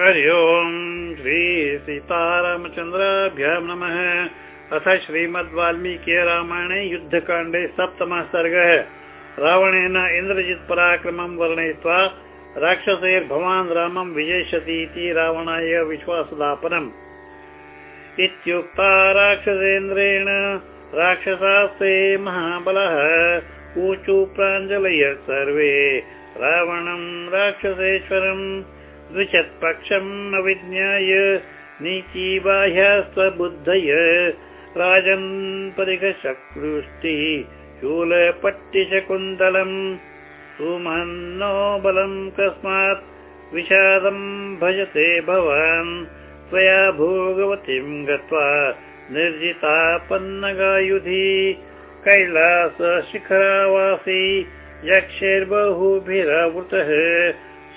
हरि ओम् श्री सीतारामचन्द्राभ्यां नमः। अथ श्रीमद् वाल्मीकि रामायणे युद्धकाण्डे सप्तमः सर्गः। रावणेन इन्द्रजित् पराक्रमं वर्णयित्वा राक्षसैर्भवान् रामं विजयिष्यति इति रावणाय विश्वासदापनम् इत्युक्ता राक्षसेन्द्रेण राक्षसास्ते महाबलः। ऊचु प्राञ्जलय सर्वे। रावणं राक्षसेश्वरम् द्विषत्पक्षम् अविज्ञाय नीतिबाह्यस्वबुद्धय राजन् परिघशक्रुष्टिः शूलपट्टिशकुन्दलम् सुमन्नो बलम् कस्मात् विषादम् भजते भवान् त्वया भोगवतीम् गत्वा निर्जितापन्नगायुधि कैलासशिखरावासी यक्षैर्बहुभिरावृतः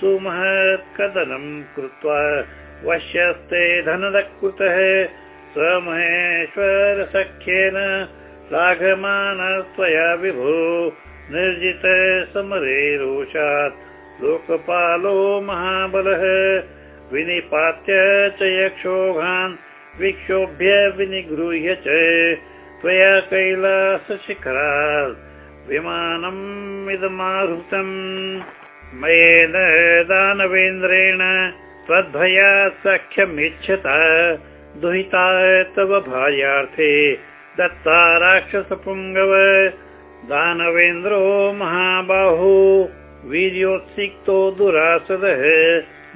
सुमहत् कदनम् कृत्वा वश्यस्ते धनदकृतः स्वमहेश्वर सख्येन लाघमानस्त्वया विभो निर्जित समरे रोषात् लोकपालो महाबलः विनिपात्य च यक्षोभान् विक्षोभ्य विनिगृह्य च त्वया कैलासशिखरात् विमानम् इदमाहृतम् मयेन दानवेन्द्रेण त्वद्भयात् सख्यमिच्छता। दुहिता तव भार्यार्थे दत्ता राक्षसपुङ्गव दानवेन्द्रो महाबाहु वीर्योत्सिक्तो दुरासदः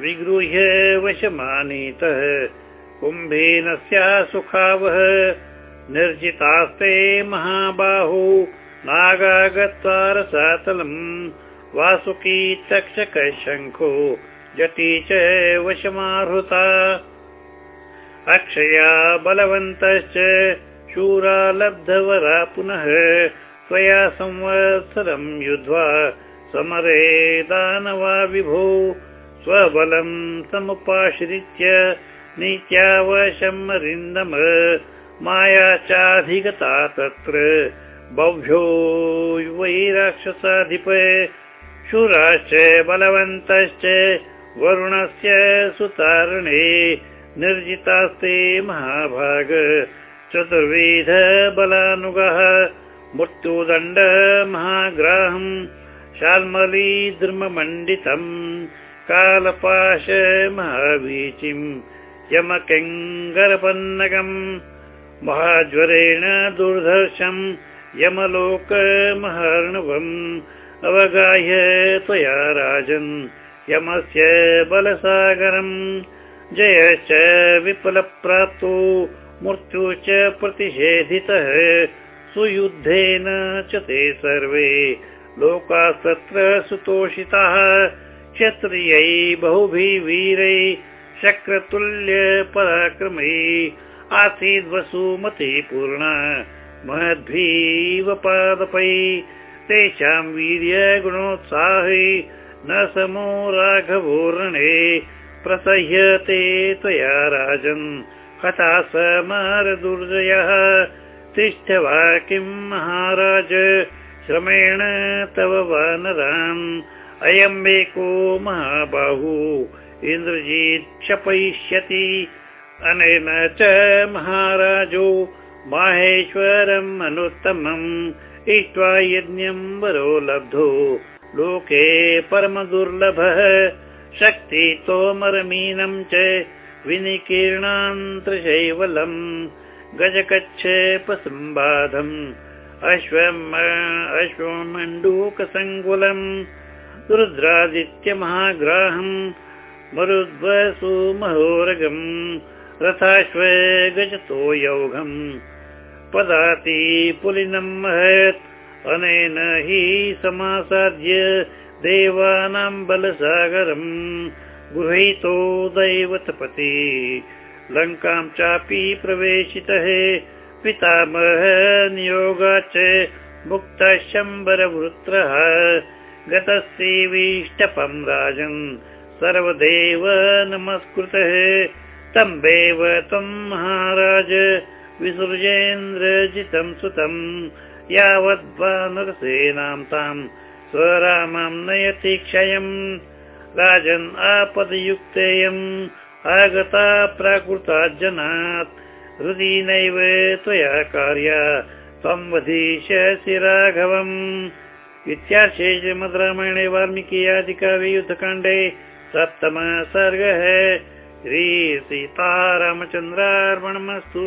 विगृह्य वशमानीतः। कुम्भीनस्या सुखावः निर्जितास्ते महाबाहु नागा गत्वा रसातलम् वासुकी तक्षक शङ्खो जटी च वशमाहृता। अक्षया बलवन्तश्च शूरा लब्धवरा पुनः त्वया संवत्सरं युद्ध्वा समरे दानवा विभो। स्वबलं समुपाश्रित्य नीत्यावशमरिन्दम माया चाधिगता तत्र। बह्व्यो वै राक्षसाधिप शूराश्च बलवन्तश्च वरुणस्य सुतारणे निर्जितास्ते महाभाग चतुर्विध बलानुगः मृत्युदण्ड महाग्राहम् शाल्मली द्रुममण्डितम् कालपाश महावीचिम् यमकेङ्गरपन्नगम् महाज्वरेण दुर्धर्षम् यमलोकमहार्णवम् अवगाह्य त्वया राजन्। यमस्य बलसागरम्। जयश्च विपुलप्राप्तो मृत्यु च प्रतिषेधितः। सुयुद्धेन च ते सर्वे लोकास्तत्र सुतोषिताः। क्षत्रियै बहुभिः वीरै शक्रतुल्य पराक्रमै आसीद्वसुमती पूर्णा महद्भिवपादपै तेषां वीर्यगुणोत्साहे न समो राघवोरणे प्रसह्यते त्वया राजन् समरदुर्जयः तिष्ठ वा किं महाराज श्रमेण तव वानरान् अयमेको महाबाहु इन्द्रजीत् क्षपयिष्यति। अनेन च महाराजो माहेश्वरम् अनुत्तमम् इष्ट्वा यज्ञम् वरो लब्धो। लोके परमदुर्लभः। शक्ति तोमरमीनम् च विनिकीर्णान्तशैवलम् गजकच्छपसम्बाधम् अश्वम् अश्वमण्डूकसङ्कुलम्। रुद्रादित्यमहाग्राहम्। मरुद्वसु महोरगम्। रथाश्व गजतो यौघम् पदाति पुलिनम् महत्। अनेन हि समासाद्य देवानां बलसागरम् गृहीतो दैवतपति। लङ्कां चापि प्रवेशितः। पितामह नियोगाच्च मुक्तः शम्बरवृत्रः। गतस्यैवीष्टपं राजन् सर्वदेव नमस्कृतः। तम्बेव त्वं महाराज विसृजेन्द्रजितं सुतम् यावद्वा नरसेनां ताम् स्वरामां नयति क्षयम् राजन् आपदयुक्तेयम् आगता प्राकृता जनात् हृदि नैव त्वया कार्या त्वं वधिष्यसि राघवम्। इत्यार्षे श्रीमद्रामायणे वाल्मीकि आदिकाव्ये युद्धकाण्डे सप्तमः सर्गः। श्रीसीतारामचन्द्रार्पणमस्तु